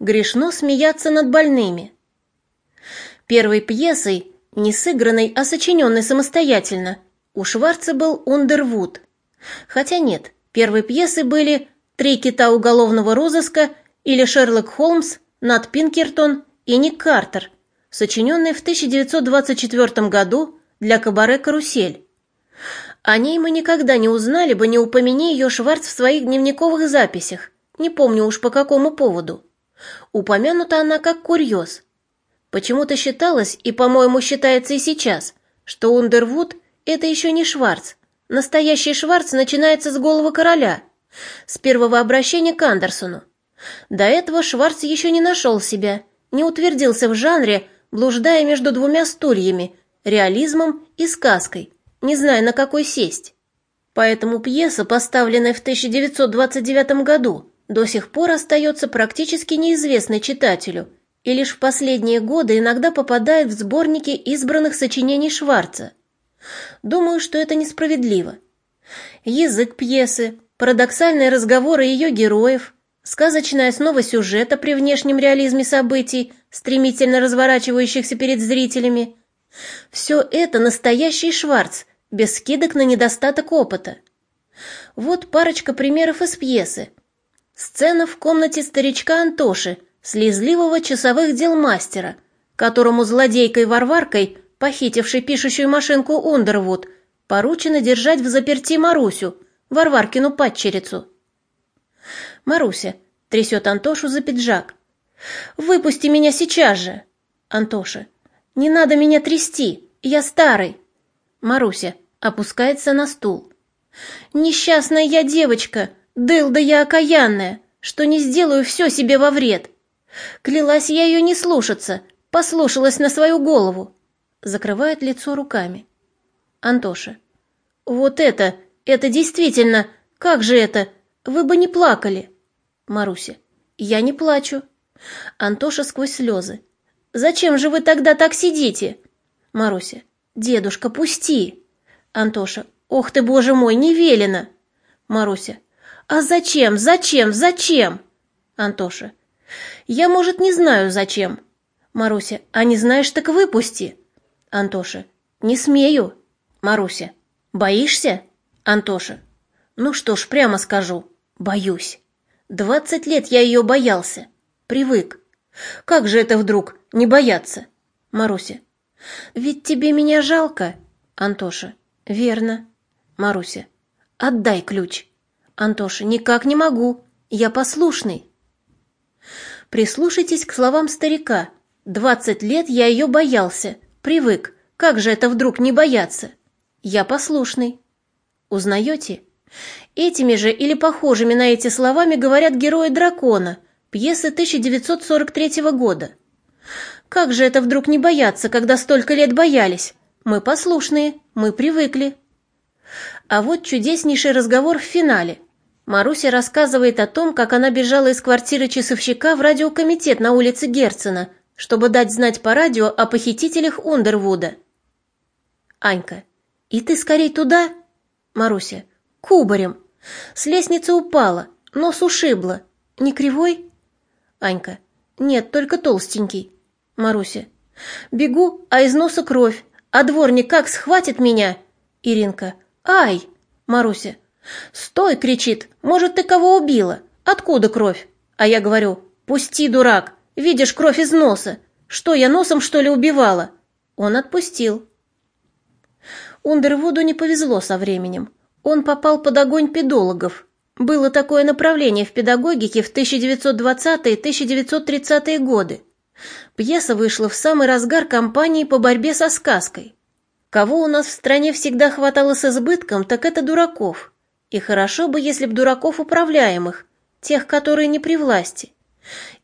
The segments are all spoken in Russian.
Грешно смеяться над больными. Первой пьесой, не сыгранной, а сочиненной самостоятельно, у Шварца был «Ундервуд». Хотя нет, первой пьесы были «Три кита уголовного розыска» или «Шерлок Холмс», «Нат Пинкертон» и «Ник Картер», сочиненные в 1924 году для кабаре «Карусель». О ней мы никогда не узнали бы, не упомяни ее Шварц в своих дневниковых записях, не помню уж по какому поводу. Упомянута она как курьез. Почему-то считалось, и, по-моему, считается и сейчас, что Ундервуд — это еще не Шварц. Настоящий Шварц начинается с головы короля, с первого обращения к Андерсону. До этого Шварц еще не нашел себя, не утвердился в жанре, блуждая между двумя стульями, реализмом и сказкой, не зная, на какой сесть. Поэтому пьеса, поставленная в 1929 году, до сих пор остается практически неизвестной читателю и лишь в последние годы иногда попадает в сборники избранных сочинений Шварца. Думаю, что это несправедливо. Язык пьесы, парадоксальные разговоры ее героев, сказочная основа сюжета при внешнем реализме событий, стремительно разворачивающихся перед зрителями – все это настоящий Шварц, без скидок на недостаток опыта. Вот парочка примеров из пьесы – Сцена в комнате старичка Антоши, слезливого часовых дел мастера, которому злодейкой-варваркой, похитившей пишущую машинку Ундервуд, поручено держать в заперти Марусю, Варваркину падчерицу. Маруся трясет Антошу за пиджак. «Выпусти меня сейчас же!» Антоша. «Не надо меня трясти, я старый!» Маруся опускается на стул. «Несчастная я девочка!» Дылда я окаянная, что не сделаю все себе во вред. Клялась я ее не слушаться, послушалась на свою голову. Закрывает лицо руками. Антоша. Вот это, это действительно, как же это? Вы бы не плакали. Маруся. Я не плачу. Антоша сквозь слезы. Зачем же вы тогда так сидите? Маруся. Дедушка, пусти. Антоша. Ох ты, боже мой, не велено. Маруся. «А зачем? Зачем? Зачем?» Антоша. «Я, может, не знаю, зачем». Маруся. «А не знаешь, так выпусти». Антоша. «Не смею». Маруся. «Боишься?» Антоша. «Ну что ж, прямо скажу. Боюсь. Двадцать лет я ее боялся. Привык. Как же это вдруг не бояться?» Маруся. «Ведь тебе меня жалко?» Антоша. «Верно». Маруся. «Отдай ключ». Антоша, никак не могу. Я послушный. Прислушайтесь к словам старика. Двадцать лет я ее боялся. Привык. Как же это вдруг не бояться? Я послушный. Узнаете? Этими же или похожими на эти словами говорят герои «Дракона», пьесы 1943 года. Как же это вдруг не бояться, когда столько лет боялись? Мы послушные, мы привыкли. А вот чудеснейший разговор в финале. Маруся рассказывает о том, как она бежала из квартиры часовщика в радиокомитет на улице Герцена, чтобы дать знать по радио о похитителях Ундервуда. Анька. «И ты скорей туда?» Маруся. «Кубарем. С лестницы упала, нос ушибла. Не кривой?» Анька. «Нет, только толстенький». Маруся. «Бегу, а из носа кровь. А дворник как схватит меня?» Иринка. «Ай!» Маруся. «Стой!» — кричит. «Может, ты кого убила? Откуда кровь?» А я говорю, «Пусти, дурак! Видишь кровь из носа! Что, я носом, что ли, убивала?» Он отпустил. Ундервуду не повезло со временем. Он попал под огонь педологов. Было такое направление в педагогике в 1920-1930-е годы. Пьеса вышла в самый разгар кампании по борьбе со сказкой. Кого у нас в стране всегда хватало с избытком, так это дураков. И хорошо бы, если б дураков управляемых, тех, которые не при власти.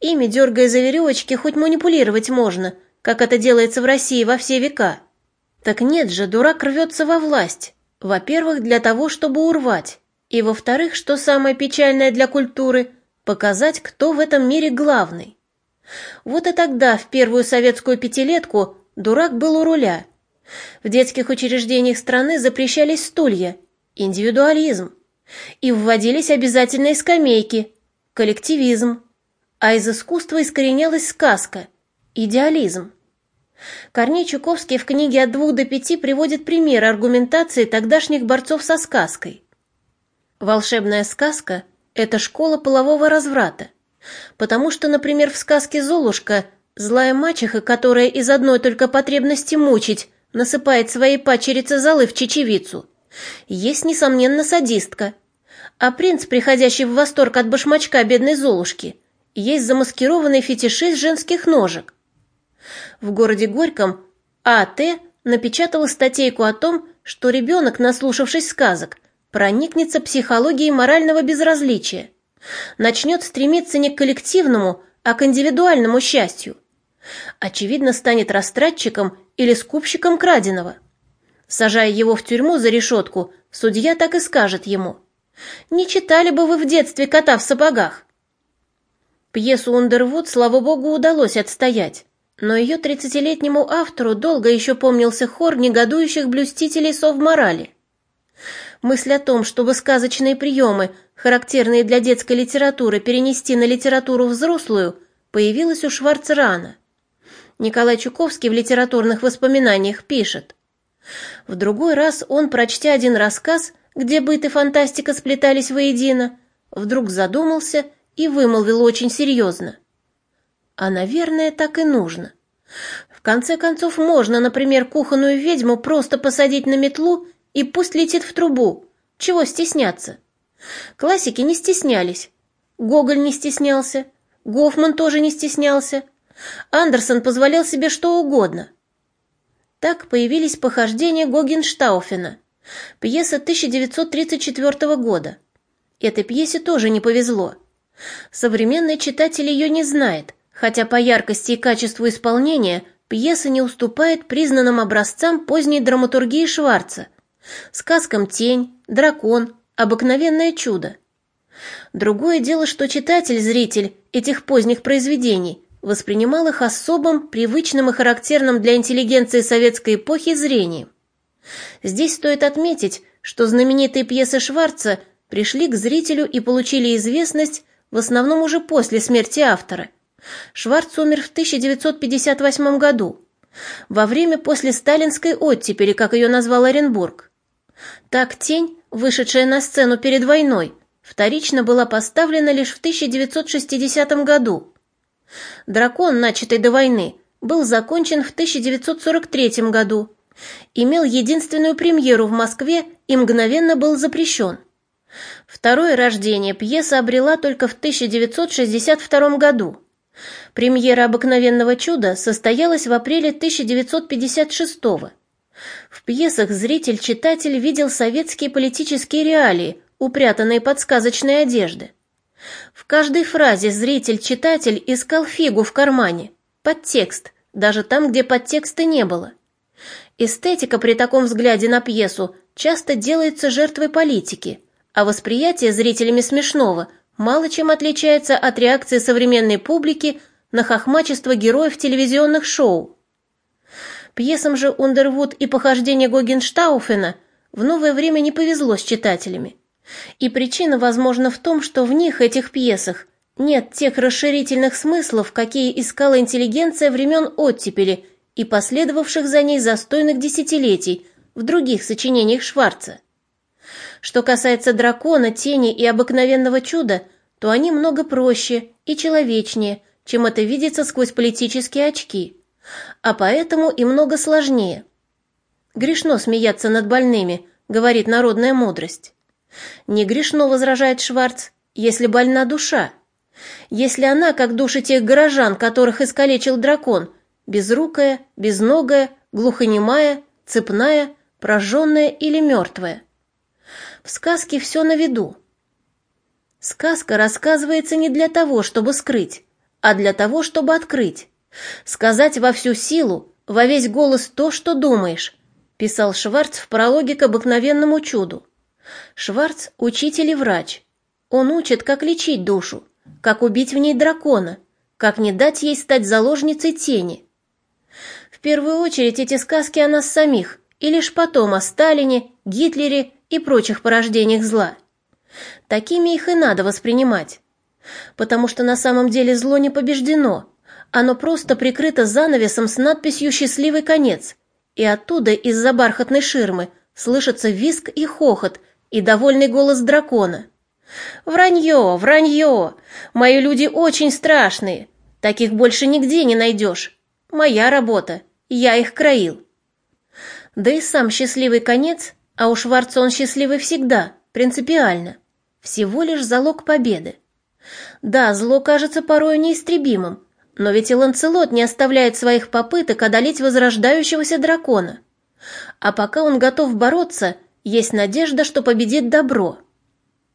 Ими, дергая за веревочки, хоть манипулировать можно, как это делается в России во все века. Так нет же, дурак рвется во власть. Во-первых, для того, чтобы урвать. И во-вторых, что самое печальное для культуры, показать, кто в этом мире главный. Вот и тогда, в первую советскую пятилетку, дурак был у руля. В детских учреждениях страны запрещались стулья. Индивидуализм. И вводились обязательные скамейки, коллективизм. а из искусства искоренялась сказка, идеализм. Корней Чуковский в книге «От двух до пяти» приводит пример аргументации тогдашних борцов со сказкой. Волшебная сказка – это школа полового разврата, потому что, например, в сказке «Золушка» злая мачеха, которая из одной только потребности мучить, насыпает своей пачерице золы в чечевицу, есть, несомненно, садистка, а принц, приходящий в восторг от башмачка бедной Золушки, есть замаскированный фетишист женских ножек. В городе Горьком А.Т. напечатала статейку о том, что ребенок, наслушавшись сказок, проникнется психологией морального безразличия, начнет стремиться не к коллективному, а к индивидуальному счастью. Очевидно, станет растратчиком или скупщиком краденого. Сажая его в тюрьму за решетку, судья так и скажет ему. «Не читали бы вы в детстве кота в сапогах?» Пьесу «Ундервуд», слава богу, удалось отстоять, но ее тридцатилетнему автору долго еще помнился хор негодующих блюстителей совморали. Мысль о том, чтобы сказочные приемы, характерные для детской литературы, перенести на литературу взрослую, появилась у Шварца рано. Николай Чуковский в литературных воспоминаниях пишет. В другой раз он, прочтя один рассказ, где быт и фантастика сплетались воедино, вдруг задумался и вымолвил очень серьезно. А, наверное, так и нужно. В конце концов, можно, например, кухонную ведьму просто посадить на метлу и пусть летит в трубу. Чего стесняться? Классики не стеснялись. Гоголь не стеснялся. Гофман тоже не стеснялся. Андерсон позволял себе что угодно. Так появились похождения Гогенштауфена, пьеса 1934 года. Этой пьесе тоже не повезло. Современный читатель ее не знает, хотя по яркости и качеству исполнения пьеса не уступает признанным образцам поздней драматургии Шварца, сказкам «Тень», «Дракон», «Обыкновенное чудо». Другое дело, что читатель-зритель этих поздних произведений воспринимал их особым, привычным и характерным для интеллигенции советской эпохи зрением. Здесь стоит отметить, что знаменитые пьесы Шварца пришли к зрителю и получили известность в основном уже после смерти автора. Шварц умер в 1958 году, во время после сталинской оттепели, как ее назвал Оренбург. Так «Тень», вышедшая на сцену перед войной, вторично была поставлена лишь в 1960 году, Дракон, начатый до войны, был закончен в 1943 году, имел единственную премьеру в Москве и мгновенно был запрещен. Второе рождение пьеса обрела только в 1962 году. Премьера «Обыкновенного чуда» состоялась в апреле 1956 года. В пьесах зритель-читатель видел советские политические реалии, упрятанные под сказочной одежды. В каждой фразе зритель-читатель искал фигу в кармане, подтекст, даже там, где подтекста не было. Эстетика при таком взгляде на пьесу часто делается жертвой политики, а восприятие зрителями смешного мало чем отличается от реакции современной публики на хохмачество героев телевизионных шоу. Пьесам же «Ундервуд» и «Похождение Гогенштауфена» в новое время не повезло с читателями. И причина, возможно, в том, что в них, этих пьесах, нет тех расширительных смыслов, какие искала интеллигенция времен оттепели и последовавших за ней застойных десятилетий в других сочинениях Шварца. Что касается дракона, тени и обыкновенного чуда, то они много проще и человечнее, чем это видится сквозь политические очки, а поэтому и много сложнее. Грешно смеяться над больными, говорит народная мудрость. Не грешно, возражает Шварц, если больна душа. Если она, как души тех горожан, которых искалечил дракон, безрукая, безногая, глухонемая, цепная, прожженная или мертвая. В сказке все на виду. Сказка рассказывается не для того, чтобы скрыть, а для того, чтобы открыть. Сказать во всю силу, во весь голос то, что думаешь, писал Шварц в прологе к обыкновенному чуду. Шварц – учитель и врач. Он учит, как лечить душу, как убить в ней дракона, как не дать ей стать заложницей тени. В первую очередь эти сказки о нас самих, и лишь потом о Сталине, Гитлере и прочих порождениях зла. Такими их и надо воспринимать. Потому что на самом деле зло не побеждено. Оно просто прикрыто занавесом с надписью «Счастливый конец», и оттуда из-за бархатной ширмы слышится виск и хохот, и довольный голос дракона. «Вранье, вранье! Мои люди очень страшные. Таких больше нигде не найдешь. Моя работа. Я их краил». Да и сам счастливый конец, а у Шварца он счастливый всегда, принципиально. Всего лишь залог победы. Да, зло кажется порою неистребимым, но ведь и Ланцелот не оставляет своих попыток одолеть возрождающегося дракона. А пока он готов бороться, есть надежда, что победит добро.